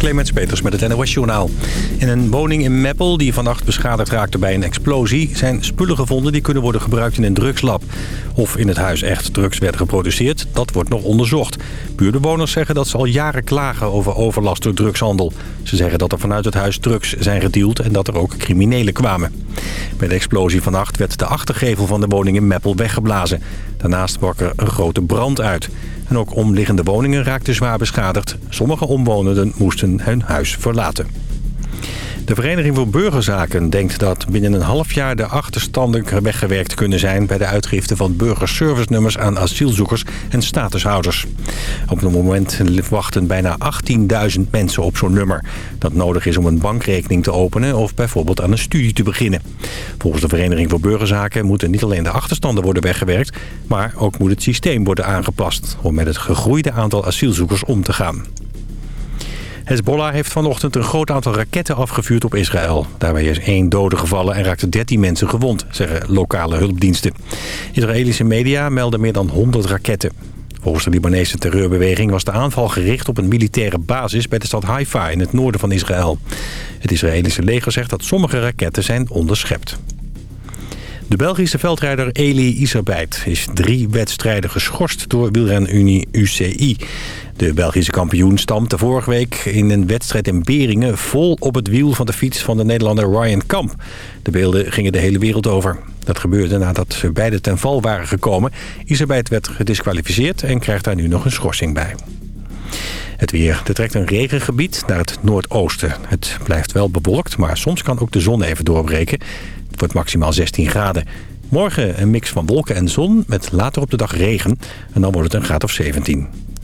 Clemens Peters met het NOS Journaal. In een woning in Meppel die vannacht beschadigd raakte bij een explosie... zijn spullen gevonden die kunnen worden gebruikt in een drugslab. Of in het huis echt drugs werden geproduceerd, dat wordt nog onderzocht. Buurtbewoners zeggen dat ze al jaren klagen over overlast door drugshandel. Ze zeggen dat er vanuit het huis drugs zijn gedeeld en dat er ook criminelen kwamen. Bij de explosie vannacht werd de achtergevel van de woning in Meppel weggeblazen. Daarnaast brak er een grote brand uit. En ook omliggende woningen raakten zwaar beschadigd. Sommige omwonenden moesten hun huis verlaten. De Vereniging voor Burgerzaken denkt dat binnen een half jaar de achterstanden weggewerkt kunnen zijn... bij de uitgifte van burgerservice-nummers aan asielzoekers en statushouders. Op het moment wachten bijna 18.000 mensen op zo'n nummer. Dat nodig is om een bankrekening te openen of bijvoorbeeld aan een studie te beginnen. Volgens de Vereniging voor Burgerzaken moeten niet alleen de achterstanden worden weggewerkt... maar ook moet het systeem worden aangepast om met het gegroeide aantal asielzoekers om te gaan. Hezbollah heeft vanochtend een groot aantal raketten afgevuurd op Israël. Daarbij is één dode gevallen en raakten 13 mensen gewond, zeggen lokale hulpdiensten. Israëlische media melden meer dan 100 raketten. Volgens de Libanese terreurbeweging was de aanval gericht op een militaire basis bij de stad Haifa in het noorden van Israël. Het Israëlische leger zegt dat sommige raketten zijn onderschept. De Belgische veldrijder Eli Iserbeit is drie wedstrijden geschorst door wielrenunie UCI. De Belgische kampioen stampte vorige week in een wedstrijd in Beringen... vol op het wiel van de fiets van de Nederlander Ryan Kamp. De beelden gingen de hele wereld over. Dat gebeurde nadat ze beide ten val waren gekomen. Iserbeit werd gedisqualificeerd en krijgt daar nu nog een schorsing bij. Het weer. Er trekt een regengebied naar het noordoosten. Het blijft wel bewolkt, maar soms kan ook de zon even doorbreken. Het wordt maximaal 16 graden. Morgen een mix van wolken en zon met later op de dag regen. En dan wordt het een graad of 17.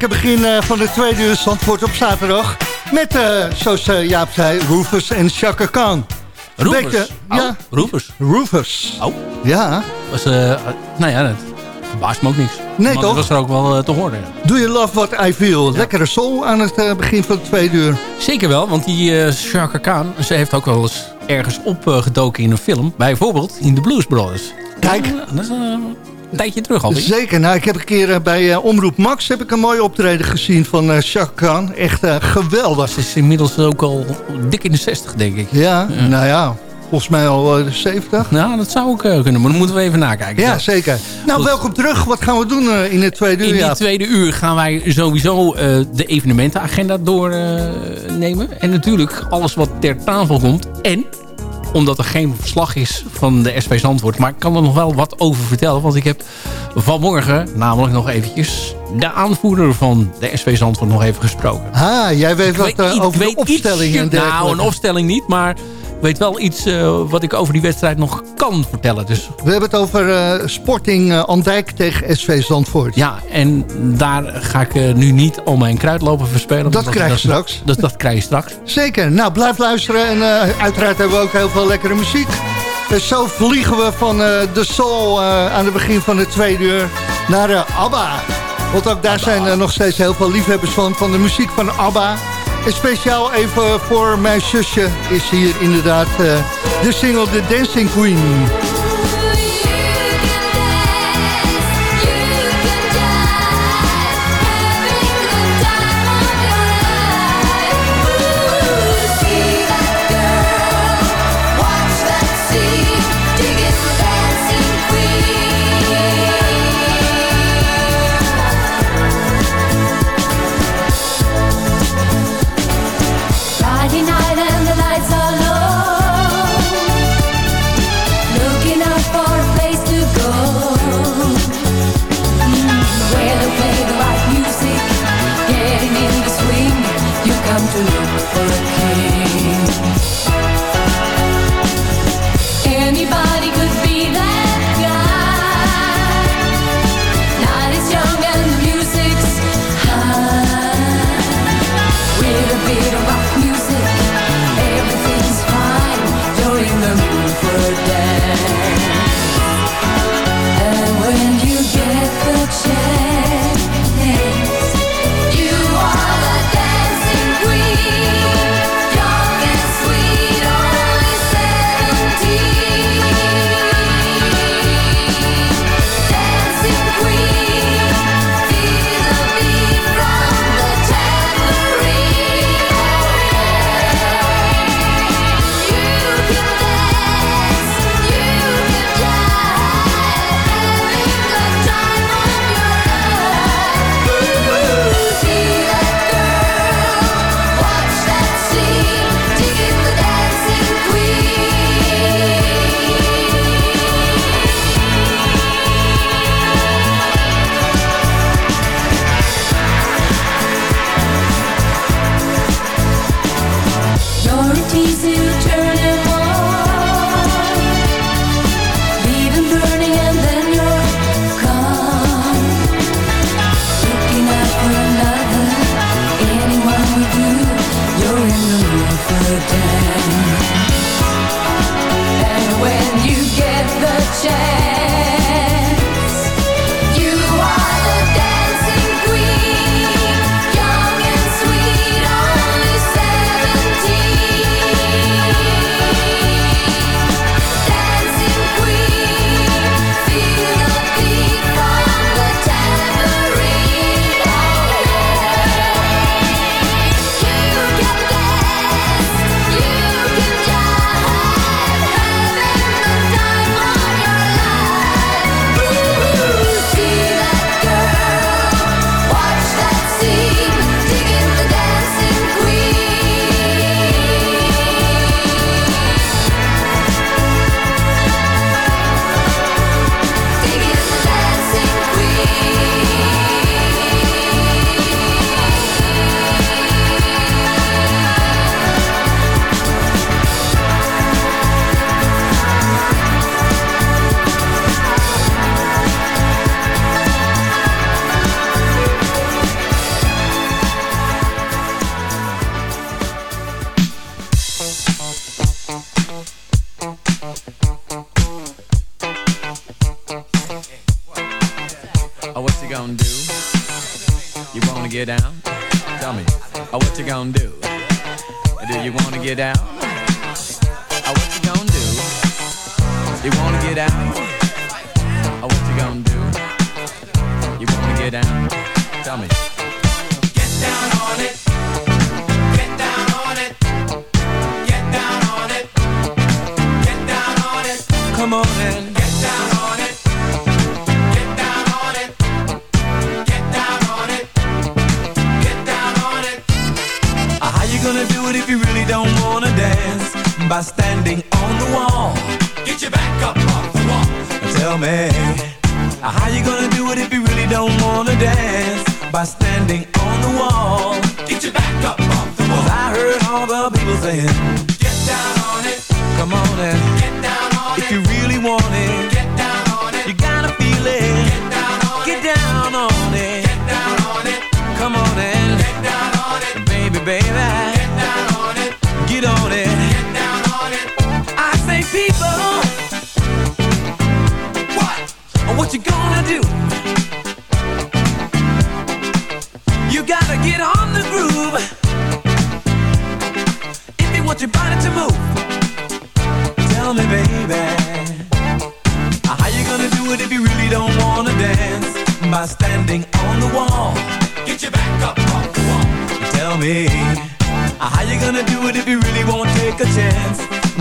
Lekker begin uh, van de tweede uur Zandvoort op zaterdag. Met, uh, zoals uh, Jaap zei, Rufus en Chaka Khan. Beetje, oh, ja. Rufus? Rufus. Oh. Ja. Was, nou ja, dat verbaast me ook niks. Nee, toch? Dat was er ook wel te horen. Do you love what I feel? Ja. Lekkere soul aan het begin van de tweede uur. Zeker wel, want die Chaka Khan, ze heeft ook wel eens ergens opgedoken in een film. Bijvoorbeeld in The Blues Brothers. Kijk. Dat is, een tijdje terug alweer. Zeker. Nou, ik heb een keer uh, bij uh, Omroep Max heb ik een mooie optreden gezien van uh, Chaka Khan. Echt geweldig. Ze is inmiddels ook al dik in de 60, denk ik. Ja, ja. nou ja. Volgens mij al de 70. Nou, dat zou ook kunnen, maar dan moeten we even nakijken. Ja, zeker. Nou, Goed. welkom terug. Wat gaan we doen in het tweede uur? In die tweede uur gaan wij sowieso de evenementenagenda doornemen. en natuurlijk alles wat ter tafel komt. En omdat er geen verslag is van de SV Zandvoort. Maar ik kan er nog wel wat over vertellen. Want ik heb vanmorgen namelijk nog eventjes de aanvoerder van de SV Zandvoort nog even gesproken. Ah, jij weet wat weet, over de opstelling en Nou, een opstelling niet, maar weet wel iets uh, wat ik over die wedstrijd nog kan vertellen. Dus... We hebben het over uh, Sporting uh, Andijk tegen SV Zandvoort. Ja, en daar ga ik nu niet al mijn kruid lopen verspelen. Dat krijg je dat, straks. Dat, dat krijg je straks. Zeker. Nou, blijf luisteren. En uiteraard hebben we ook heel veel lekkere muziek. Dus zo vliegen we van de Soul aan het begin van de tweede uur naar ABBA. Want ook daar zijn nog steeds heel veel liefhebbers van, van de muziek van ABBA. Speciaal even voor mijn zusje is hier inderdaad uh, de single The Dancing Queen. was in. Get down on it. Come on and get down on it. If you really want it, get down on it. You gotta feel it. Get down on get it. Down on it. Get down on it. Come on and get down on it. Baby, baby. Get on it. Get on it. On it. I say people. What? What you gonna do?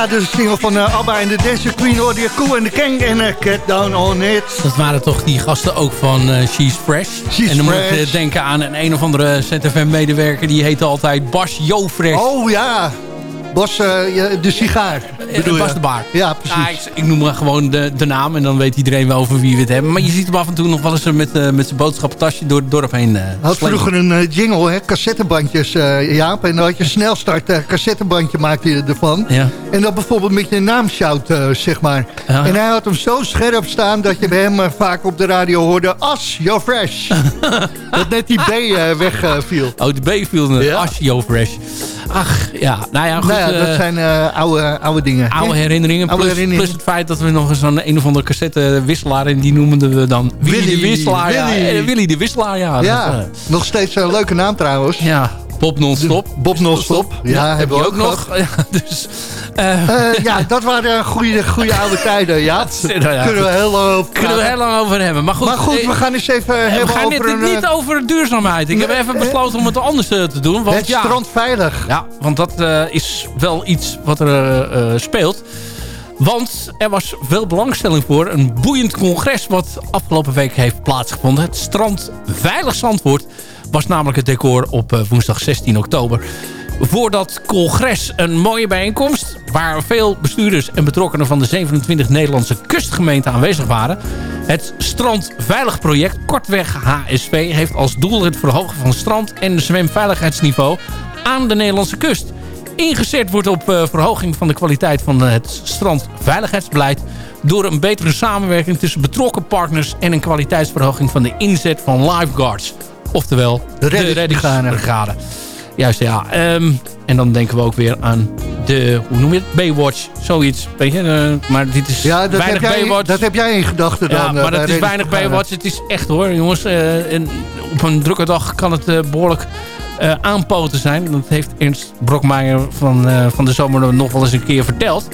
Ja, dus de single van eh, ABBA en de Dance Queen hoorde je Cool en The Kang en uh, Get Down On It. Dat waren toch die gasten ook van eh, She's Fresh. She's en dan moet je eh, denken aan een, een of andere ZFM-medewerker... die heette altijd Bas Jo Fresh. Oh ja, Bas de sigaar bedoel Bas de baard. Ja, precies. Ik, noem maar gewoon de, de naam en dan weet iedereen wel over wie we het hebben. Maar je ziet hem af en toe nog wel eens eh, met, uh, met zijn boodschappentasje door het dorp heen. Hij had vroeger een jingle, hè, cassettebandjes, Jaap. En dan had je snelstart, cassettebandje maakte je ervan. Ja. En dan bijvoorbeeld met je naam shout, zeg maar. En hij had hem zo scherp staan dat je bij hem vaak op de radio hoorde... As, you're fresh. dat net die B wegviel. oh, de B viel. Ja. As, you're fresh. Ach, ja. Nou ja, goed. nou ja, dat eh, zijn eh, oude, oude dingen. Oude herinneringen. Oude plus, herinneringen. plus het feit dat we nog eens een, een of andere cassette wisselaar... en die noemden we dan Willy, Willy, de Wisselaar. Ja. Willy. Eh, Willy de Wisselaar, ja. Ja, Dat, nog steeds een leuke naam trouwens. ja, Bob non-stop. Bob non-stop. Ja, heb hebben we ook nog. Ja, dus, eh, Eh, ja, dat waren goede, goede oude tijden, ja. nou ja, Kunnen we heel lang over kunnen we heel lang over hebben. Maar goed, Maar goed, eh, we gaan eens even we hebben gaan over dit een, niet over duurzaamheid. Ik heb even besloten om het anders te doen. Want het ja, strand veilig. Ja, want dat is wel iets wat er speelt. Want er was veel belangstelling voor een boeiend congres... wat afgelopen week heeft plaatsgevonden. Het strand Veilig Zandvoort was namelijk het decor op eh, woensdag 16 oktober. Voor dat congres een mooie bijeenkomst... waar veel bestuurders en betrokkenen van de 27 Nederlandse kustgemeenten aanwezig waren. Het Strand Veilig Project, kortweg HSV... heeft als doel het verhogen van strand- en zwemveiligheidsniveau aan de Nederlandse kust ingezet wordt op eh, verhoging van de kwaliteit van eh, het strandveiligheidsbeleid... door een betere samenwerking tussen betrokken partners... en een kwaliteitsverhoging van de inzet van lifeguards. Oftewel de reddingsbrigade. reddingsbrigade. Juist, ja. Ehm, en dan denken we ook weer aan de, hoe noem je het? Baywatch, zoiets. Weet je, eh, maar dit is Ja, dat heb, weinig jij, Baywatch. dat heb jij in gedachten dan. Ja, eh, maar dat is weinig. Baywatch. Het is echt hoor, jongens. eh, en op een drukke dag kan het eh, behoorlijk eh, aanpoten zijn. Dat heeft Ernst Brokmeijer van, van de zomer nog wel eens een keer verteld.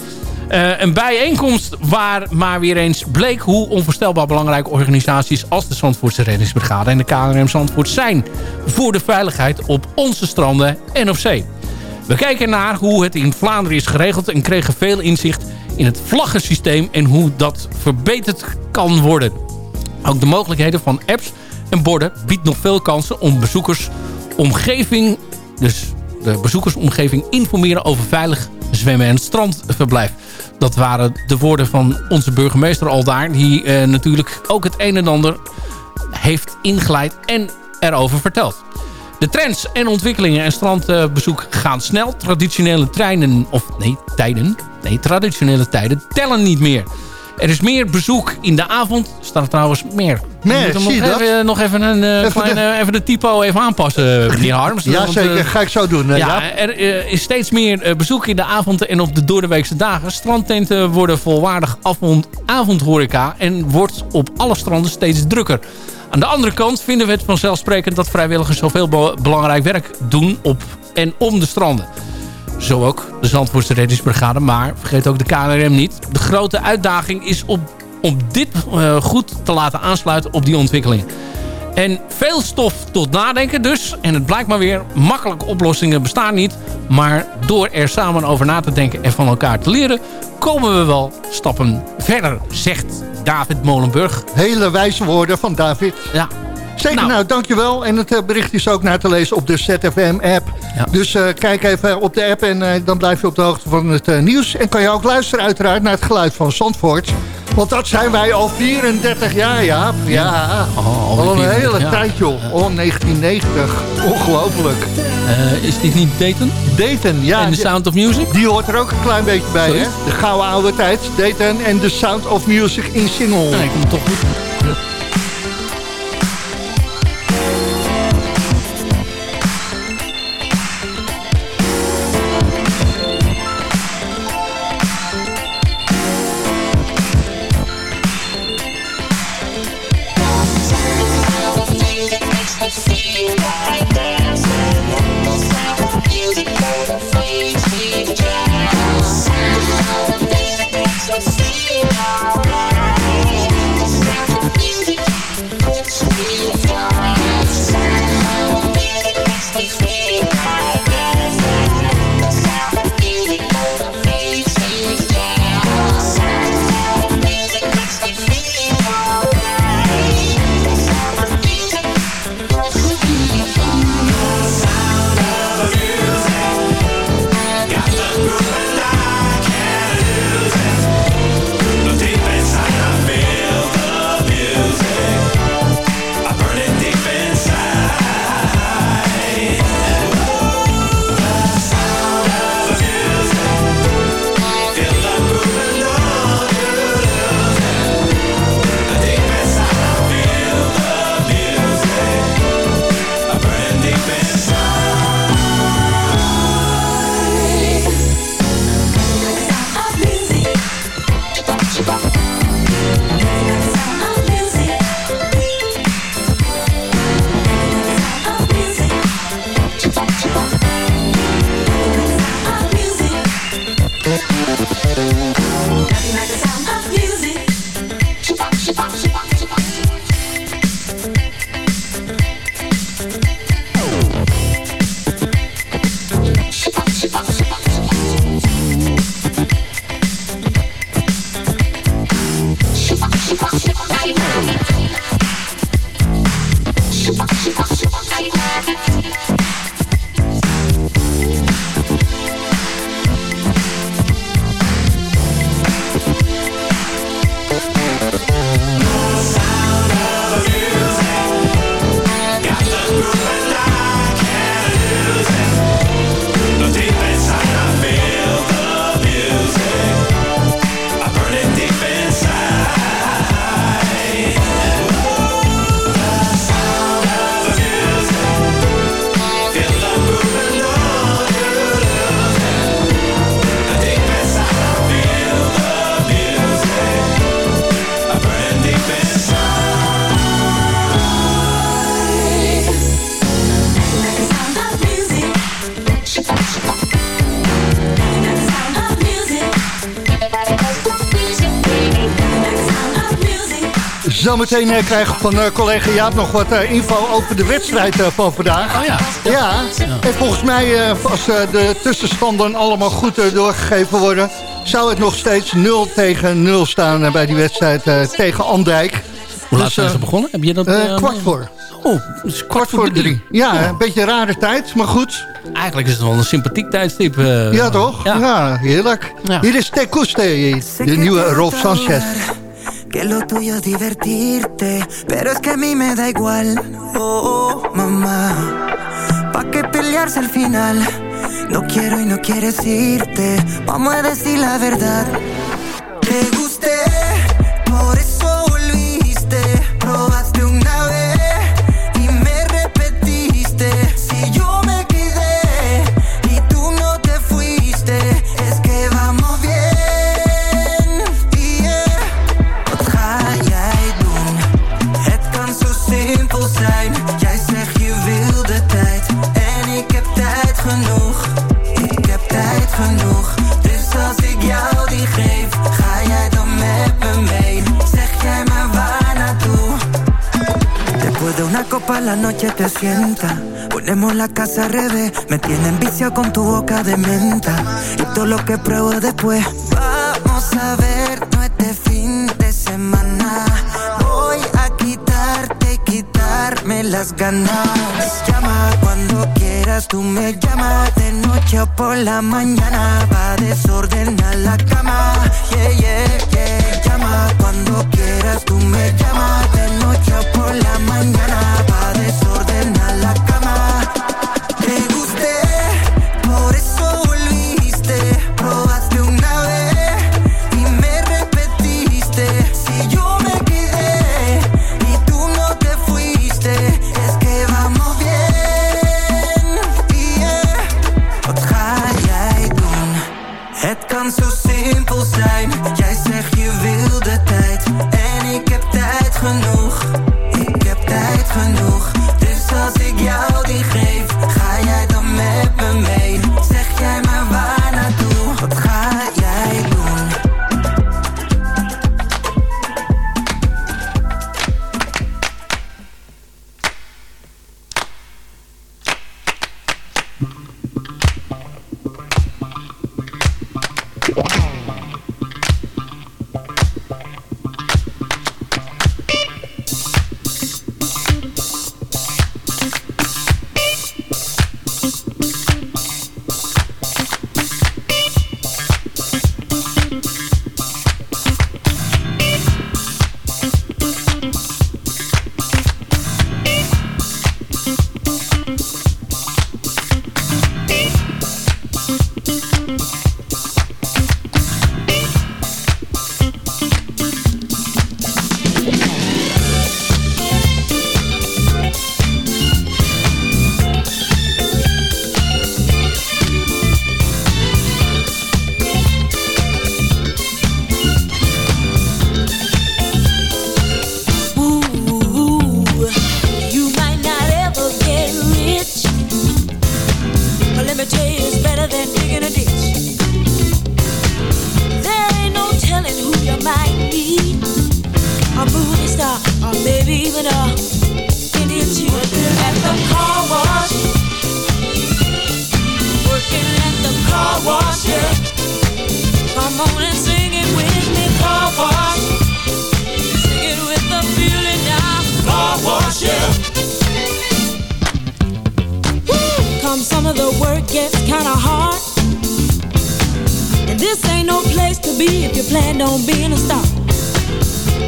Eh, een bijeenkomst waar maar weer eens bleek hoe onvoorstelbaar belangrijke organisaties als de Zandvoortse Reddingsbrigade en de KNRM Zandvoort zijn voor de veiligheid op onze stranden en op zee. We kijken naar hoe het in Vlaanderen is geregeld en kregen veel inzicht in het vlaggensysteem en hoe dat verbeterd kan worden. Ook de mogelijkheden van apps en borden biedt nog veel kansen om bezoekersomgeving, dus de bezoekersomgeving informeren over veilig zwemmen en strandverblijf. Dat waren de woorden van onze burgemeester al daar, die eh, natuurlijk ook het een en ander heeft ingeleid en erover verteld. De trends en ontwikkelingen en strandbezoek gaan snel. Traditionele treinen, of nee, tijden. Nee, traditionele tijden tellen niet meer. Er is meer bezoek in de avond. Er staat trouwens meer. Nee, hem zie je nog, dat? even, nog even een eh, Even kleine, even de typo even aanpassen, meneer Harms. Ja, Want, eh, zeker. Ga ik zo doen. eh, ja, er eh, is steeds meer eh, bezoek in de avonden en op de doordeweekse dagen. Strandtenten worden volwaardig avond, avondhoreca en wordt op alle stranden steeds drukker. Aan de andere kant vinden we het vanzelfsprekend dat vrijwilligers zoveel be- belangrijk werk doen op en om de stranden. Zo ook de Zandvoortse reddingsbrigade, maar vergeet ook de KNRM niet. De grote uitdaging is op, om dit eh, goed te laten aansluiten op die ontwikkelingen. En veel stof tot nadenken dus. En het blijkt maar weer, makkelijke oplossingen bestaan niet. Maar door er samen over na te denken en van elkaar te leren... komen we wel stappen verder, zegt David Molenburg. Hele wijze woorden van David. Ja, Zeker, Nou. nou, dankjewel. En het eh, bericht is ook na te lezen op de ZFM-app. Ja. Dus eh, kijk even op de app en eh, dan blijf je op de hoogte van het nieuws. En kan je ook luisteren uiteraard naar het geluid van Zandvoort. Want dat zijn wij al 34 jaar, ja. Ja, Oh, al een 34 hele jaar. tijd, joh. Oh, 1990. Ongelooflijk. Is dit niet Dayton? Dayton, ja. en The Sound of Music? Die hoort er ook een klein beetje bij, Sorry? hè? De gouden oude tijd. Dayton en The Sound of Music in single. Nee, ik kom toch goed. Zometeen uh, krijgen we van uh, collega Jaap nog wat uh, info over de wedstrijd van vandaag. Oh ja. Ja, en volgens mij, als de tussenstanden allemaal goed doorgegeven worden... zou het nog steeds 0 tegen 0 staan bij die wedstrijd tegen Andijk. Hoe laat dus, zijn ze begonnen? Heb je dat, kwart voor. Oh, dus kwart, voor drie. Ja, een beetje een rare tijd, maar goed. Eigenlijk is het wel een sympathiek tijdstip. Uh, ja, toch? Ja, ja heerlijk. Ja. Hier is Te Custe, de nieuwe Rolf Sanchez. Que lo tuyo es divertirte, pero es que a mí me da igual. Oh, oh, mamá, ¿pa' qué pelearse al final? No quiero y no quieres irte, vamos a decir la verdad. Te la noche te sienta. Ponemos la casa al revés. Me tienen vicio con tu boca de menta. Y todo lo que pruebo después. Vamos a ver, no este fin de semana. Voy a quitarte y quitarme las ganas. Llama cuando quieras, tú me llamas de noche o por la mañana. Va a desordenar la cama. Yeah, yeah, yeah. Cuando quieras, tú me llamas de noche o por la mañana. place.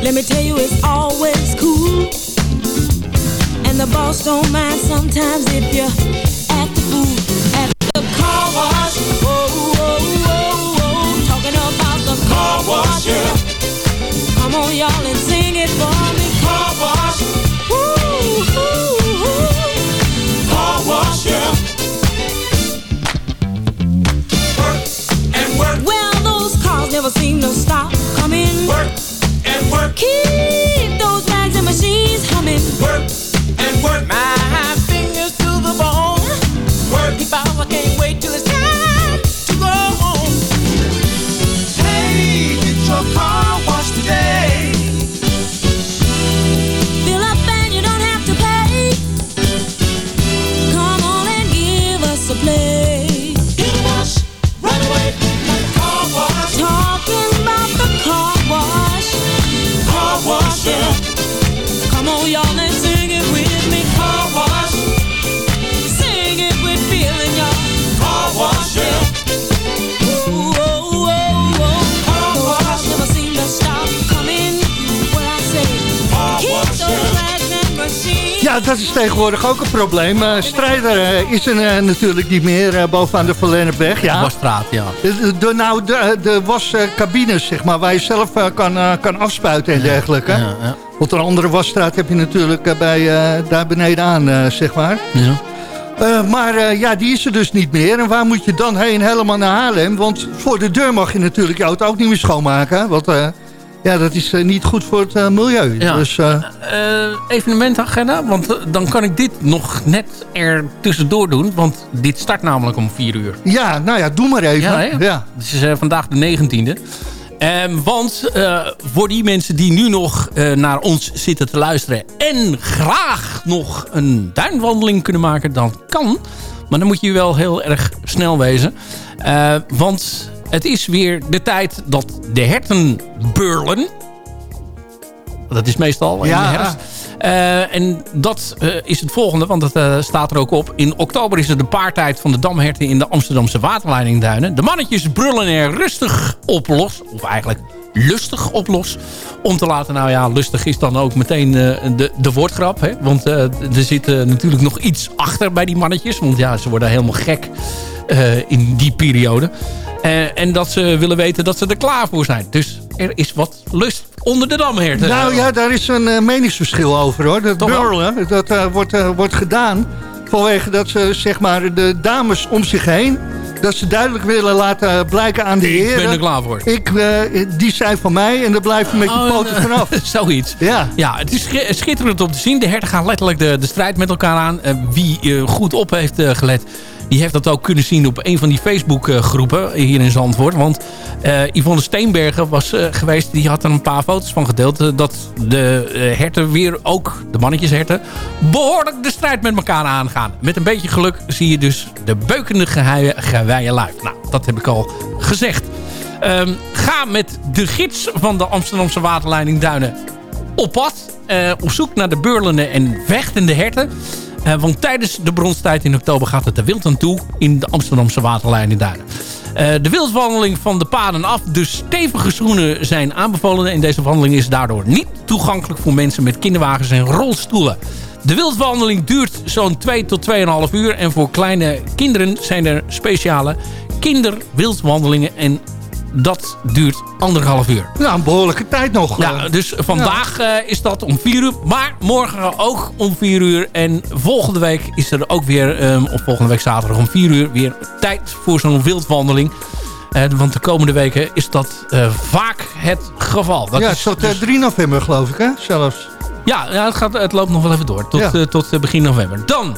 Let me tell you, it's always cool. And the boss don't mind sometimes if you act the fool. at the car wash. oh oh oh oh, Talking about the car wash, yeah. Come on, y'all, and sing it for me. Car wash. Woo, woo, woo. Car wash, yeah. never seen no stop coming. Work work. Keep those and machines humming. Work and work. My fingers to the bone. Work. Keep I can't wait till it's time to go home. Hey, get your car washed today. Ja, dat is tegenwoordig ook een probleem. Eh, strijder eh, is er eh, natuurlijk niet meer bovenaan de Verlennepweg. Ja. Wasstraat, ja. De, de, nou, de, de wascabines, zeg maar, waar je zelf kan, kan afspuiten en dergelijke. Ja, ja. Want een andere wasstraat heb je natuurlijk bij, daar beneden aan, zeg maar. ja. Maar ja, die is er dus niet meer. En waar moet je dan heen? Helemaal naar Haarlem. Want voor de deur mag je natuurlijk je auto ook niet meer schoonmaken. Want ja, dat is eh, niet goed voor het eh, milieu. Ja. Dus eh, evenementagenda, want dan kan ik dit nog net er tussendoor doen. Want dit start namelijk om 4 uur. ja, nou ja, doe maar even. Ja? Het is vandaag de 19e. Ehm, want voor die mensen die nu nog naar ons zitten te luisteren... en graag nog een duinwandeling kunnen maken, dan kan. Maar dan moet je wel heel erg snel wezen. Want het is weer de tijd dat de herten burlen. Dat is meestal in Ja. de herfst. Eh, en dat eh, is het volgende, want dat eh, staat er ook op. In oktober is het de paartijd van de damherten in de Amsterdamse waterleidingduinen. De mannetjes brullen er rustig op los. Of eigenlijk lustig op los. Om te laten, nou ja, lustig is dan ook meteen eh, de, de woordgrap. Hè? Want eh, er zit eh, natuurlijk nog iets achter bij die mannetjes. Want ja, ze worden helemaal gek in die periode. En dat ze willen weten dat ze er klaar voor zijn. Dus er is wat lust onder de damherten. Nou ja, daar is een meningsverschil over hoor. Dat burlen, dat wordt, wordt gedaan vanwege dat ze zeg maar de dames om zich heen... dat ze duidelijk willen laten blijken aan de Ik heren... ben er klaar voor. Ik, eh, die zijn van mij en daar blijf je met je Oh, poten eh, vanaf. Zoiets. Ja. Ja, het is schi- schitterend om te zien. De herten gaan letterlijk de, de strijd met elkaar aan. Eh, wie goed op heeft gelet, die heeft dat ook kunnen zien op een van die Facebook-groepen hier in Zandvoort. Want eh, Yvonne Steenbergen was eh, geweest, die had er een paar foto's van gedeeld. eh, dat de eh, herten weer ook, de mannetjesherten, behoorlijk de strijd met elkaar aangaan. Met een beetje geluk zie je dus de beukende geweien live. Nou, dat heb ik al gezegd. Ehm, ga met de gids van de Amsterdamse waterleiding Duinen op pad. eh, op zoek naar de beurlende en vechtende herten. Eh, want tijdens de bronstijd in oktober gaat het de wild aan toe in de Amsterdamse waterleiding Duinen. Eh, de wildwandeling van de paden af. Dus stevige schoenen zijn aanbevolen. En deze wandeling is daardoor niet toegankelijk voor mensen met kinderwagens en rolstoelen. De wildwandeling duurt zo'n 2 tot 2,5 uur. En voor kleine kinderen zijn er speciale kinderwildwandelingen. En dat duurt anderhalf uur. Nou, een behoorlijke tijd nog. Ja, eh. dus vandaag eh, is dat om 4 uur. Maar morgen ook om 4 uur. En volgende week is er ook weer, ehm, of volgende week zaterdag om 4 uur, weer tijd voor zo'n wildwandeling. Eh, want de komende weken is dat vaak het geval. Dat ja, is tot eh, dus- 3 november geloof ik, hè? Zelfs. ja, ja het, gaat, het loopt nog wel even door. Tot, Ja. tot begin november. Dan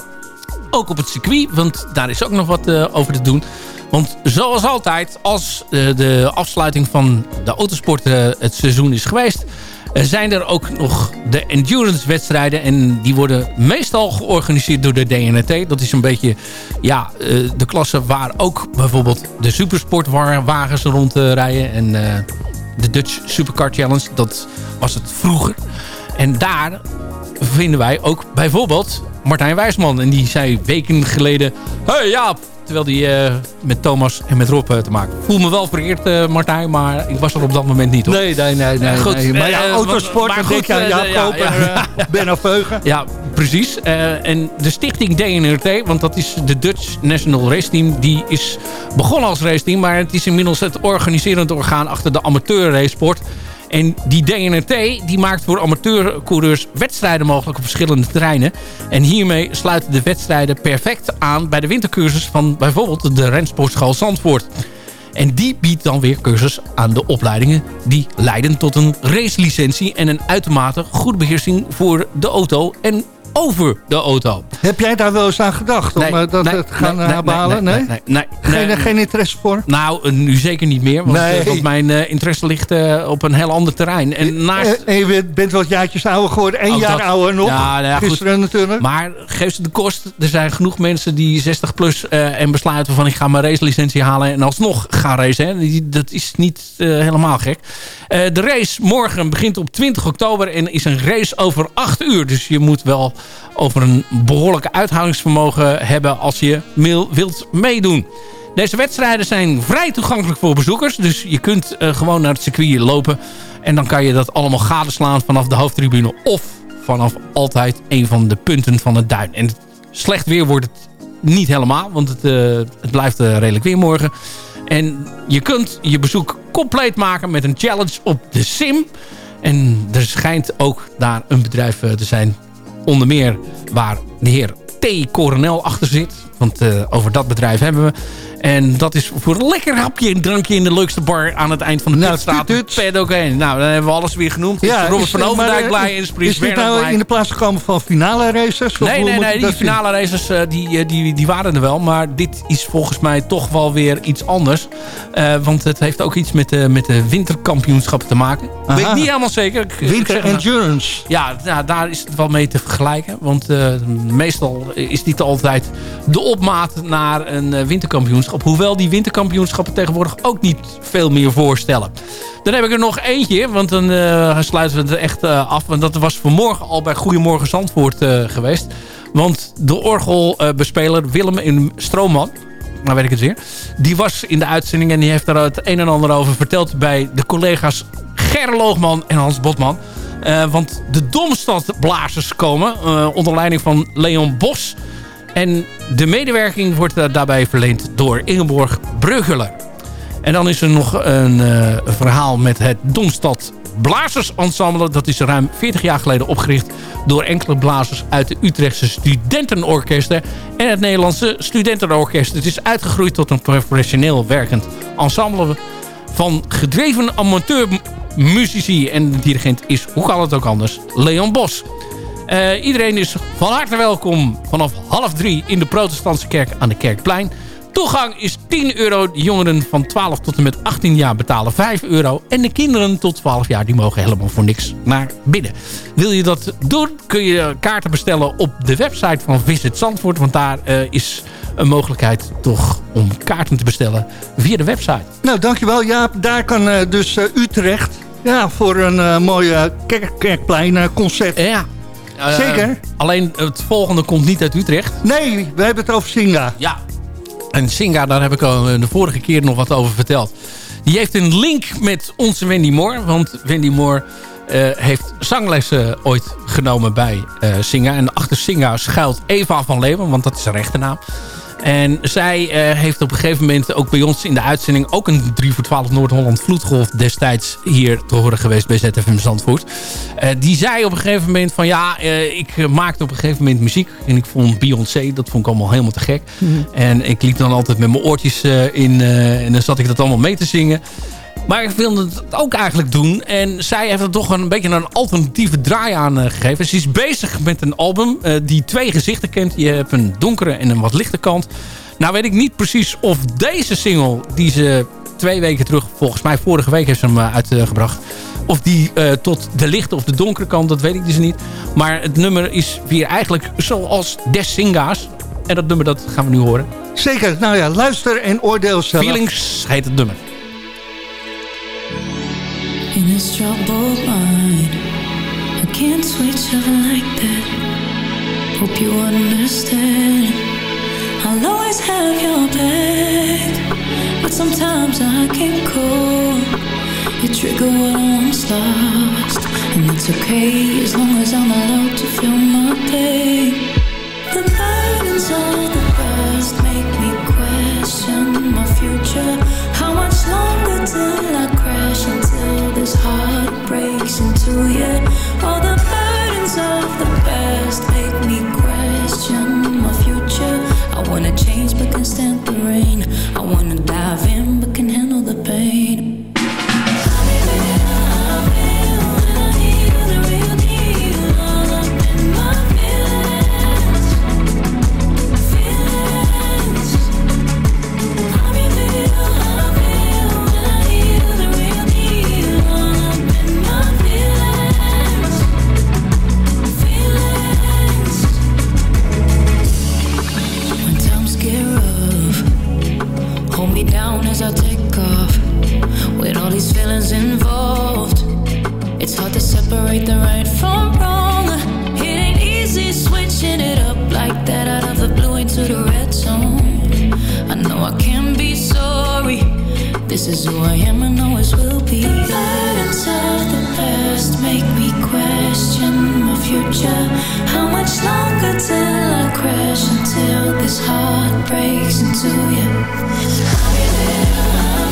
ook op het circuit. Want daar is ook nog wat over te doen. Want zoals altijd, als eh, de afsluiting van de autosport eh, het seizoen is geweest... eh, zijn er ook nog de endurance wedstrijden. En die worden meestal georganiseerd door de DNRT. Dat is een beetje ja, de klasse waar ook bijvoorbeeld de supersportwagens rondrijden. En de Dutch Supercar Challenge, dat was het vroeger. En daar vinden wij ook bijvoorbeeld Martijn Wijsman. En die zei weken geleden... Hey Jaap! Terwijl die eh, met Thomas en met Rob eh, te maken. Voel me wel vereerd, eh, Martijn, maar ik was er op dat moment niet, hoor. Nee, nee, nee. nee, goed, nee. Maar ja, autosport, maar goed, eh, Jaap ja, Koper, ja, eh, Benno Veugen. Ja, precies. En de stichting DNRT, want dat is de Dutch National Race Team... die is begonnen als raceteam... maar het is inmiddels het organiserend orgaan achter de amateurracesport... En die DNRT die maakt voor amateurcoureurs wedstrijden mogelijk op verschillende terreinen. En hiermee sluiten de wedstrijden perfect aan bij de wintercursus van bijvoorbeeld de rensportschool Zandvoort. En die biedt dan weer cursus aan de opleidingen die leiden tot een racelicentie en een uitermate goede beheersing voor de auto en over de auto. Heb jij daar wel eens aan gedacht om Nee, eh, dat nee, te gaan nee, eh, nee, nee, Geen, nee. geen interesse voor? Nou, eh, nu zeker niet meer. Want, eh, mijn eh, interesse ligt eh, op een heel ander terrein. En naast... Eh, En je bent- wat jaartjes ouder geworden. Eén Ook jaar dat. ouder nog. Ja, nou goed. Gisteren natuurlijk. Maar geef ze de kost. Er zijn genoeg mensen die 60 plus eh, en besluiten van ik ga mijn racelicentie halen en alsnog gaan racen. Hè. Die- Dat is niet eh, helemaal gek. Eh, de race morgen begint op 20 oktober en is een race over 8 uur. Dus je moet wel over een behoorlijke uithoudingsvermogen hebben als je wilt meedoen. Deze wedstrijden zijn vrij toegankelijk voor bezoekers. Dus je kunt eh, gewoon naar het circuit lopen. En dan kan je dat allemaal gadeslaan vanaf de hoofdtribune. Of vanaf altijd een van de punten van het duin. En slecht weer wordt het niet helemaal. Want het, eh, het blijft eh, redelijk weer morgen. En je kunt je bezoek compleet maken met een challenge op de sim. En er schijnt ook daar een bedrijf te zijn. Onder meer waar de heer T. Coronel achter zit. Want eh, over dat bedrijf hebben we. En dat is voor een lekker hapje en drankje in de leukste bar aan het eind van de Nou, pitstraat. Ped ook heen. Nou, dan hebben we alles weer genoemd. Ja, Robert is- van Overdijk eh, blij en Sprins Is dit nou blij. in de plaats gekomen van finale races? Of Nee, nee, nee. Die finale races eh, die, eh, die, die waren er wel. Maar dit is volgens mij toch wel weer iets anders. Want het heeft ook iets met, de met de winterkampioenschappen te maken. Aha. Weet ik niet helemaal zeker. Ik- Winter Endurance. ja, nou, daar is het wel mee te vergelijken. Want meestal is dit altijd de opmaat naar een eh, winterkampioenschap. Hoewel die winterkampioenschappen tegenwoordig ook niet veel meer voorstellen. Dan heb ik er nog eentje, want dan eh, sluiten we het echt eh, af. Want dat was vanmorgen al bij Goedemorgen Zandvoort eh, geweest. Want de orgelbespeler Willem Stroomman... Nou weet ik het weer. Die was in de uitzending en die heeft daar het een en ander over verteld... bij de collega's Ger Loogman en Hans Botman. Want de Domstadblazers komen onder leiding van Leon Bos. En de medewerking wordt daarbij verleend door Ingeborg Bruggeler. En dan is er nog een eh, verhaal met het Domstad Blazers Ensemble. Dat is ruim 40 jaar geleden opgericht door enkele blazers uit de Utrechtse studentenorkesten en het Nederlandse studentenorkest. Het is uitgegroeid tot een professioneel werkend ensemble van gedreven amateurmuzici. En de dirigent is, hoe kan het ook anders, Leon Bos. Eh, iedereen is van harte welkom vanaf half drie in de protestantse kerk aan de Kerkplein. Toegang is 10 euro. De jongeren van 12 tot en met 18 jaar betalen 5 euro. En de kinderen tot 12 jaar die mogen helemaal voor niks naar binnen. Wil je dat doen, kun je kaarten bestellen op de website van Visit Zandvoort. Want daar eh, is een mogelijkheid toch om kaarten te bestellen via de website. Nou, dankjewel Jaap. Daar kan eh, dus Utrecht ja, voor een mooi eh, kerk, kerkplein eh, concert. Ja. Eh, Zeker. Alleen het volgende komt niet uit Utrecht. Nee, we hebben het over Singa. Ja. En Singa, daar heb ik al de vorige keer nog wat over verteld. Die heeft een link met onze Wendy Moore. Want Wendy Moore eh, heeft zanglessen ooit genomen bij eh Singa. En achter Singa schuilt Eva van Leeuwen, want dat is haar rechte naam. En zij eh, heeft op een gegeven moment ook bij ons in de uitzending... ook een 3 voor 12 Noord-Holland vloedgolf destijds hier te horen geweest bij ZFM Zandvoort. Eh, die zei op een gegeven moment van ja, eh, ik maakte op een gegeven moment muziek. En ik vond Beyoncé, dat vond ik allemaal helemaal te gek. En ik liep dan altijd met mijn oortjes in en dan zat ik dat allemaal mee te zingen. Maar ik wilde het ook eigenlijk doen. En zij heeft er toch een beetje een alternatieve draai aan eh, gegeven. Ze is bezig met een album eh, die twee gezichten kent. Je hebt een donkere en een wat lichte kant. Nou weet ik niet precies of deze single die ze twee weken terug... volgens mij vorige week heeft ze hem eh, uitgebracht... of die tot de lichte of de donkere kant, dat weet ik dus niet. Maar het nummer is weer eigenlijk zoals Des Singa's. En dat nummer dat gaan we nu horen. Zeker. Nou ja, luister en oordeel zelf. Feelings heet het nummer. This troubled mind, I can't switch up like that. Hope you understand. I'll always have your back, but sometimes I can't cope. You trigger what I once lost, and it's okay as long as I'm allowed to feel my pain. The burdens of the past make me question my future. Much longer till I crash until this heart breaks into you? All the burdens of the past make me question my future. I wanna change but can stand the rain. I wanna dive in but can handle the pain. as I take off with all these feelings involved. It's hard to separate the right from wrong. It ain't easy switching it up like that out of the blue into the red zone. I know I can't be sorry. This is who I am and always will be. The burdens of the past make me question my future. How much longer till I crash until this heart breaks into you? love.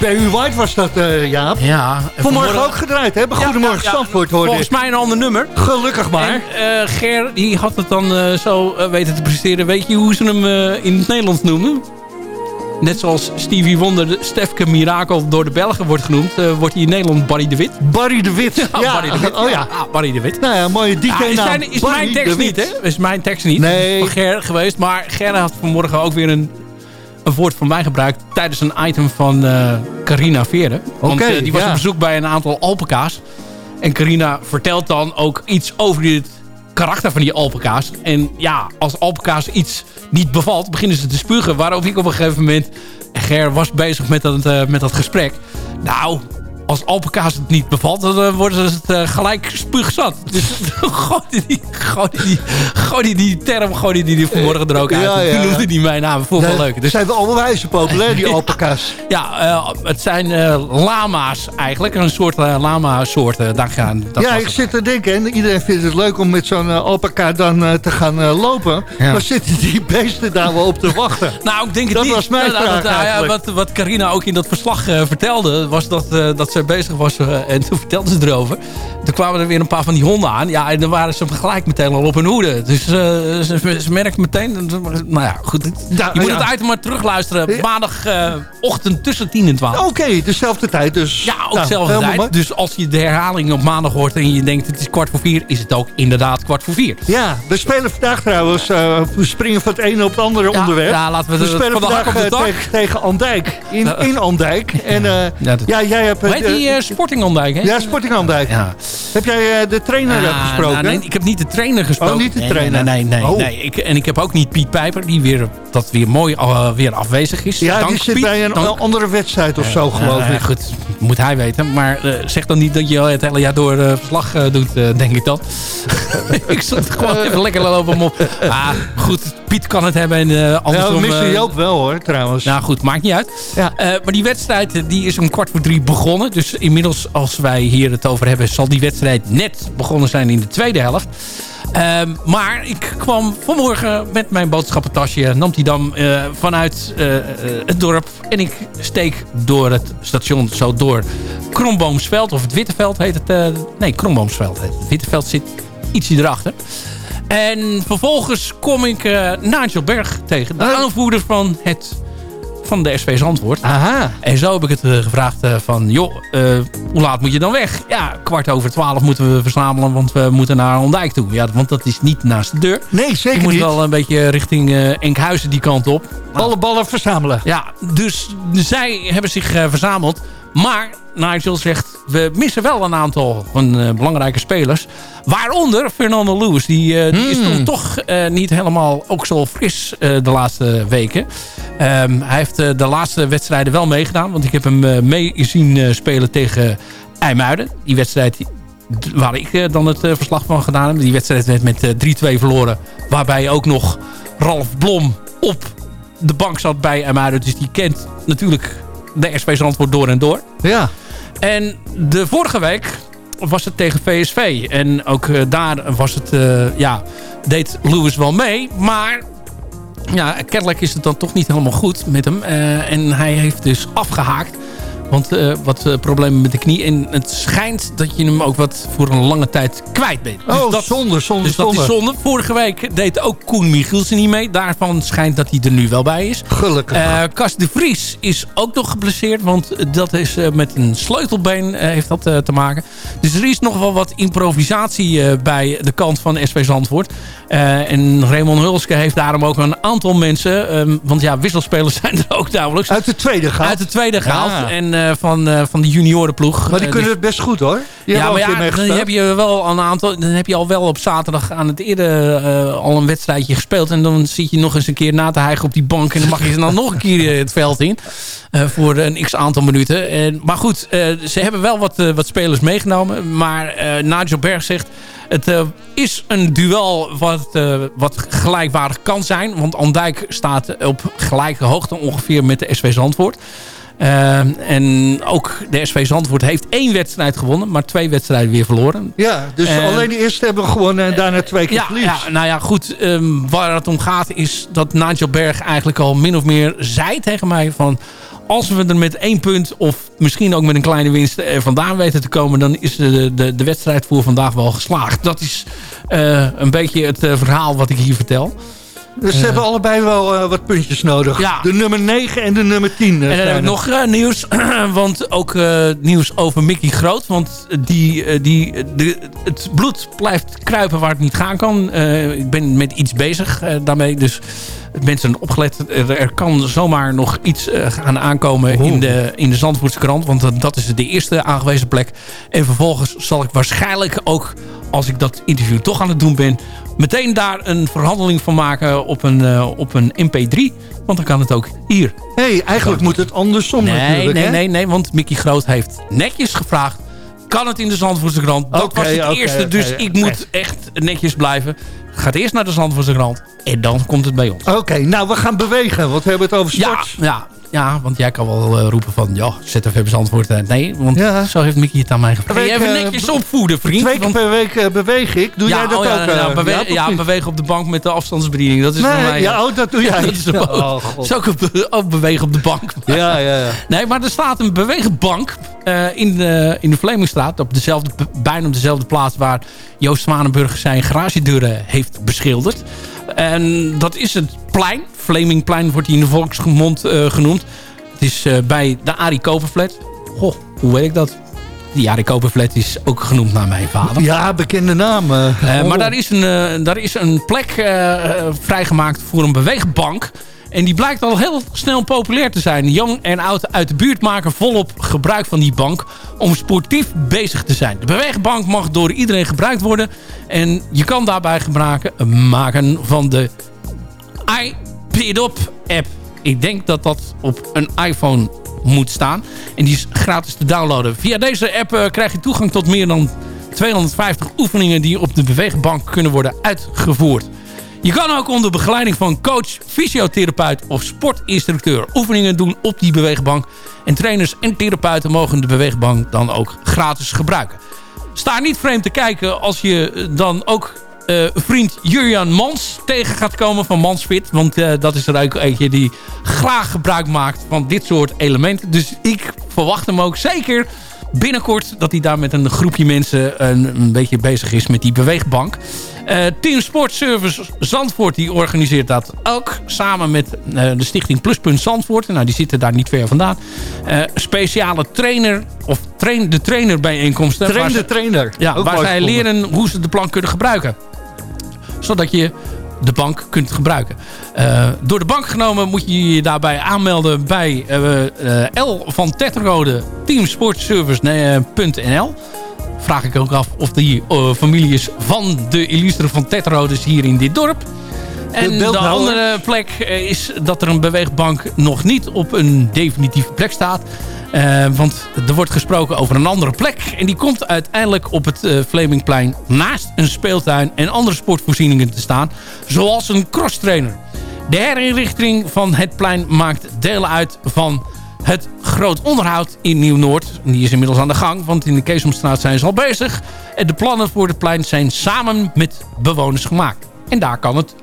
Barry White was dat, eh Jaap. Ja. en Vanmorgen ook gedraaid, hè? Goedemorgen ja, ja, Zandvoort hoorde Volgens mij een ander nummer. Gelukkig maar. En eh, Ger, die had het dan eh, zo weten te presteren. Weet je hoe ze hem in het Nederlands noemen? Net zoals Stevie Wonder, de Stefke Mirakel door de Belgen wordt genoemd... wordt hij in Nederland Barry de Wit. Barry de Wit. Ja, Ja, Barry de Wit. oh ja. Barry de Wit. Nou ja, mooie Ja, DJ-naam. is zijn- is mijn de tekst niet, hè? Is mijn tekst niet. Nee. Van Ger geweest. Maar Ger had vanmorgen ook weer een, een woord van mij gebruikt... tijdens een item van eh, Carina Veren. Want eh, die was ja. op bezoek bij een aantal alpaca's. En Carina vertelt dan ook iets over het karakter van die alpaca's. En ja, als alpaca's iets niet bevalt, beginnen ze te spugen. Waarop ik op een gegeven moment... Ger was bezig met dat, eh, met dat gesprek. Nou, als alpaca's het niet bevalt, dan eh, worden ze het eh, gelijk spuugzat. Dus gooi die, gooi die, gooi die, term gooi die, die vanmorgen er ook uit. Ja, ja. Toen noemde die mijn naam. Vond ik wel leuk. Dus Zijn we allemaal wijze populair, die alpaca's. ja, eh, het zijn lama's eigenlijk. Een soort lama-soort. daar gaan, dat ja, ik het. zit te denken, en iedereen vindt het leuk om met zo'n alpaca dan te gaan lopen. Ja. Maar zitten die beesten daar wel op te wachten? Nou, ik denk het Dat niet. was mijn Nou, vraag dat, nou ja, eigenlijk. wat, wat Carina ook in dat verslag vertelde... was dat, dat ze bezig was eh, en toen vertelde ze erover. Toen kwamen er weer een paar van die honden aan. Ja, en dan waren ze gelijk meteen al op hun hoede. Dus eh, ze, ze merkt meteen... Nou ja, goed. Ja, je moet ja. het item maar terugluisteren. Maandagochtend tussen 10 en 12. Oké, dezelfde tijd dus. Ja, ook Nou, dezelfde tijd. Dus als je de herhaling op maandag hoort en je denkt het is kwart voor vier... is het ook inderdaad kwart voor vier. Ja, we spelen vandaag trouwens, eh, we springen van het ene op het andere Ja, onderwerp. ja, laten we we spelen vandaag op de eh, tak. tegen, tegen Andijk, in, in Andijk. En eh, Ja, dat- ja, jij hebt... Eh, die de- eh, Sporting Ondijk, hè? ja, Sporting Andijk. Ja. Heb jij eh, de trainer eh, Ah, gesproken? nou, nee, ik heb niet de trainer gesproken. Oh, niet de trainer. Nee, nee, nee. Oh. nee. Ik, en ik heb ook niet Piet Pijper, die weer, dat weer mooi eh, weer afwezig is. ja, Dank, die zit Piet. bij een Dank. andere wedstrijd of zo, geloof Ja, ik. goed, moet hij weten. Maar eh, zeg dan niet dat je het hele jaar door eh, verslag eh, doet, eh, denk ik dan. ik zat gewoon even lekker lopen op. Ah, goed, Piet kan het hebben. En, eh Ja, andersom, Mr. eh, Joop wel hoor, trouwens. nou goed, maakt niet uit. Ja. Eh, maar die wedstrijd eh, die is om kwart voor drie begonnen. Dus inmiddels, als wij hier het over hebben... zal die wedstrijd net begonnen zijn in de tweede helft. Ehm, maar ik kwam vanmorgen met mijn boodschappentasje... Namtidam eh vanuit eh, eh, het dorp. En ik steek door het station zo door Kromboomsveld. Of het Witteveld heet het. nee, Kromboomsveld heet het. Witteveld zit ietsje erachter. En vervolgens kom ik Nigel Berg tegen. De Oh. aanvoerder van, het, van de SV Zandvoort. Aha. En zo heb ik het eh, gevraagd eh, van... joh, eh, hoe laat moet je dan weg? Ja, kwart over twaalf moeten we verzamelen... want we moeten naar Ondijk toe. Ja, want dat is niet naast de deur. Nee, Je zeker moet niet. wel een beetje richting Enkhuizen die kant op. Alle ballen verzamelen. Ja, dus zij hebben zich verzameld. Maar Nigel zegt, we missen wel een aantal van eh, belangrijke spelers. Waaronder Fernando Lewis. Die, eh, die is Hmm. toch eh, niet helemaal ook zo fris de laatste weken. Ehm, hij heeft de laatste wedstrijden wel meegedaan. Want ik heb hem mee zien spelen tegen IJmuiden. Die wedstrijd waar ik dan het verslag van gedaan heb. Die wedstrijd werd met eh, 3-2 verloren. Waarbij ook nog Ralf Blom op de bank zat bij IJmuiden. Dus die kent natuurlijk de SV Zandvoort door en door. Ja. En de vorige week was het tegen VSV. En ook eh, daar was het, eh, ja, deed Lewis wel mee. Maar ja, kennelijk is het dan toch niet helemaal goed met hem. Eh, en hij heeft dus afgehaakt. Want eh, wat eh, problemen met de knie. En het schijnt dat je hem ook wat voor een lange tijd kwijt bent. Dus Oh, dat, zonde, zonde, dus dat zonde. is zonde. Vorige week deed ook Koen Michielsen niet mee. Daarvan schijnt dat hij er nu wel bij is. Gelukkig. Eh Cas de Vries is ook nog geblesseerd. Want dat is met een sleutelbeen heeft dat te maken. Dus er is nog wel wat improvisatie bij de kant van SV Zandvoort. En Raymond Hulske heeft daarom ook een aantal mensen... ehm, want ja, wisselspelers zijn er ook nauwelijks. Uit de tweede gaat. Uit de tweede gehaald. Ja. En van, eh, van de juniorenploeg. Maar die Eh, kunnen het best goed hoor. Die ja, maar ja, dan heb je wel een aantal. Dan heb je al wel op zaterdag aan het eerder eh, al een wedstrijdje gespeeld. En dan zit je nog eens een keer na te hijgen op die bank. En dan mag je dan nog een keer eh, het veld in. eh, voor een x aantal minuten. En, maar goed, eh, ze hebben wel wat, eh, wat spelers meegenomen. Maar eh Nigel Berg zegt. Het eh, is een duel wat, eh, wat gelijkwaardig kan zijn. Want Andijk staat op gelijke hoogte ongeveer met de SV Zandvoort. Eh, en ook de SV Zandvoort heeft één wedstrijd gewonnen. Maar twee wedstrijden weer verloren. Ja, dus Eh, alleen de eerste hebben we gewonnen en daarna twee keer Ja, verlies. ja, nou ja, goed. ehm, waar het om gaat is dat Nigel Berg eigenlijk al min of meer zei tegen mij van... als we er met één punt of misschien ook met een kleine winst vandaan weten te komen... dan is de, de, de wedstrijd voor vandaag wel geslaagd. Dat is eh, een beetje het eh, verhaal wat ik hier vertel. Dus ze hebben allebei wel eh, wat puntjes nodig. Ja. De nummer 9 en de nummer 10. eh, En dan heb ik nog eh, nieuws. want ook nieuws over Mickey Groot. Want die, die, de, het bloed blijft kruipen waar het niet gaan kan. Ik ben met iets bezig daarmee. Dus mensen opgelet. Er, er kan zomaar nog iets gaan aankomen in de, in de Zandvoortse krant. Want dat is de eerste aangewezen plek. En vervolgens zal ik waarschijnlijk ook... als ik dat interview toch aan het doen ben... meteen daar een verhandeling van maken op een, eh, op een MP3. Want dan kan het ook hier. hey, eigenlijk moet het andersom Nee, natuurlijk. nee, hè? nee, nee, want Mickey Groot heeft netjes gevraagd... kan het in de Zandvoortse krant? Dat was het eerste, dus ik moet echt netjes blijven. Gaat eerst naar de Zandvoortse krant en dan komt het bij ons. Oké, nou we gaan bewegen, want we hebben het over sport. ja, ja, want jij kan wel eh, roepen van... ja, ZFM Zandvoort. eh, nee, want Ja. zo heeft Mickey het aan mij gevraagd. Je even eh, netjes opvoeden, vriend. Twee keer per week eh, beweeg ik. Doe ja, jij dat oh, ja, ook? ja, eh, bewe- of ja, bewegen op de bank met de afstandsbediening. Dat is voor Nee, mij... ja, eh, oh, dat doe jij. dat is, ook, Oh, God. dat is ook, bewegen op de bank. Ja, ja, ja. Nee, maar er staat een beweegbank eh, in, de, in de Vlemingstraat. Op dezelfde, bijna op dezelfde plaats waar Joost Zwanenburg zijn garagedeuren heeft beschilderd. En dat is het plein. Vlemingplein wordt hij in de volksmond eh, genoemd. Het is eh, bij de Arie Koperflat. Goh, hoe weet ik dat? Die Arie Koperflat is ook genoemd naar mijn vader. Ja, bekende naam. eh. Oh. Maar daar is een, daar is een plek vrijgemaakt voor een beweegbank. En die blijkt al heel snel populair te zijn. Jong en oud uit de buurt maken volop gebruik van die bank om sportief bezig te zijn. De beweegbank mag door iedereen gebruikt worden. En je kan daarbij gebruik maken van de iPidop app. Ik denk dat dat op een iPhone moet staan. En die is gratis te downloaden. Via deze app eh, krijg je toegang tot meer dan 250 oefeningen die op de beweegbank kunnen worden uitgevoerd. Je kan ook onder begeleiding van coach, fysiotherapeut of sportinstructeur oefeningen doen op die beweegbank. En trainers en therapeuten mogen de beweegbank dan ook gratis gebruiken. Sta niet vreemd te kijken als je dan ook eh, vriend Jurjan Mans tegen gaat komen van Mansfit. Want eh, dat is er ook eentje die graag gebruik maakt van dit soort elementen. Dus ik verwacht hem ook zeker binnenkort dat hij daar met een groepje mensen een, een beetje bezig is met die beweegbank. Eh, Team Sport Service Zandvoort die organiseert dat ook. Samen met de stichting Pluspunt Zandvoort. Nou, die zitten daar niet ver vandaan. Speciale trainer of train, de trainerbijeenkomsten. Train waar de trainer. ja, Ook waar zij leren hoe ze de plank kunnen gebruiken. Zodat je de bank kunt gebruiken. Eh, door de bank genomen moet je je daarbij aanmelden bij eh, L van Tetrode teamsportservice.nl Vraag ik ook af of die familie is van de illustre van Tetrodes hier in dit dorp. En de andere plek eh, is dat er een beweegbank nog niet op een definitieve plek staat. Eh, want er wordt gesproken over een andere plek. En die komt uiteindelijk op het eh Vlemingplein naast een speeltuin en andere sportvoorzieningen te staan. Zoals een crosstrainer. De herinrichting van het plein maakt deel uit van het groot onderhoud in Nieuw-Noord. Die is inmiddels aan de gang, want in de Keesomstraat zijn ze al bezig. En de plannen voor het plein zijn samen met bewoners gemaakt. En daar kan het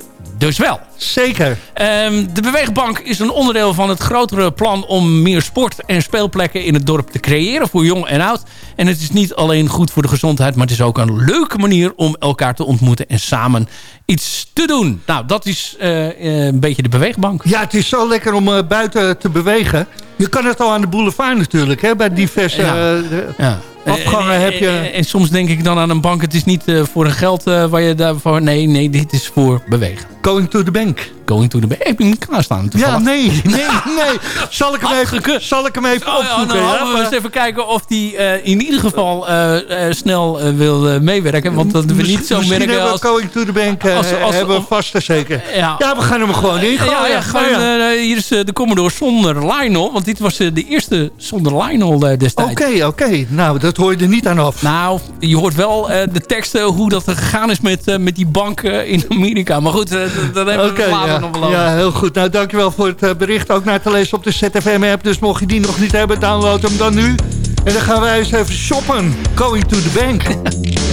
dus wel. Zeker. Ehm, de beweegbank is een onderdeel van het grotere plan om meer sport- en speelplekken in het dorp te creëren voor jong en oud. En het is niet alleen goed voor de gezondheid, maar het is ook een leuke manier om elkaar te ontmoeten en samen iets te doen. Nou, dat is eh, eh, een beetje de beweegbank. Ja, het is zo lekker om eh, buiten te bewegen. Je kan het al aan de boulevard natuurlijk, hè, bij diverse Ja. Ja. afgangen En- heb je... En, en soms denk ik dan aan een bank, het is niet voor een geld waar je daarvoor... Nee, nee, dit is voor bewegen. Going to the bank. Going to the bank. Heb je hem klaarstaan Ja, nee, nee, nee. Zal ik hem even, zal ik hem even Oh ja, opzoeken? ja? we eens even kijken of die eh, in ieder geval eh, eh, snel wil meewerken. Want dat we niet zo merken als... we Going to the Bank als- als- hebben we vast en zeker. Ja. Ja, we gaan hem gewoon in ja, ja, gewoon, hier is de Commodore zonder Lionel. Want dit was de eerste zonder Lionel destijds. Oké, oké. Nou, dat hoor je er niet aan af. Nou, je hoort wel de teksten hoe dat er gegaan is met, met die bank eh, in Amerika. Maar goed, d- dat hebben we het later ja. nog ja, heel goed. Nou, dankjewel voor het eh, bericht. Ook naar te lezen op de ZFM-app. Dus mocht je die nog niet hebben, download hem dan nu. En dan gaan wij eens even shoppen. Going to the bank.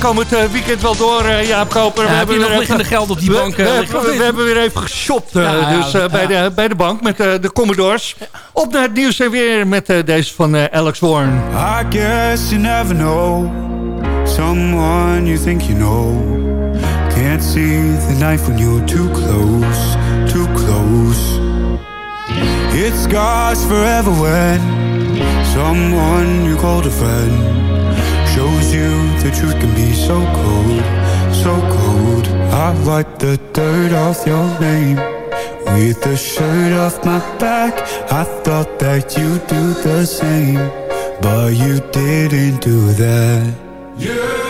komen het eh, weekend wel door, eh, Jaap Koper. Ja, we hebben je nog liggende geld op die bank? Eh, we, we, we hebben weer even geshopt ja, dus, ja. bij, de, bij de bank met de Commodores. Op naar het nieuws en weer met deze van Alex Warren. I guess you never know Someone you think you know Can't see the knife when you're too close Too close It's scars forever when Someone you called a friend the truth can be so cold, so cold. I wipe the dirt off your name With the shirt off my back. I thought that you'd do the same But you didn't do that. Yeah.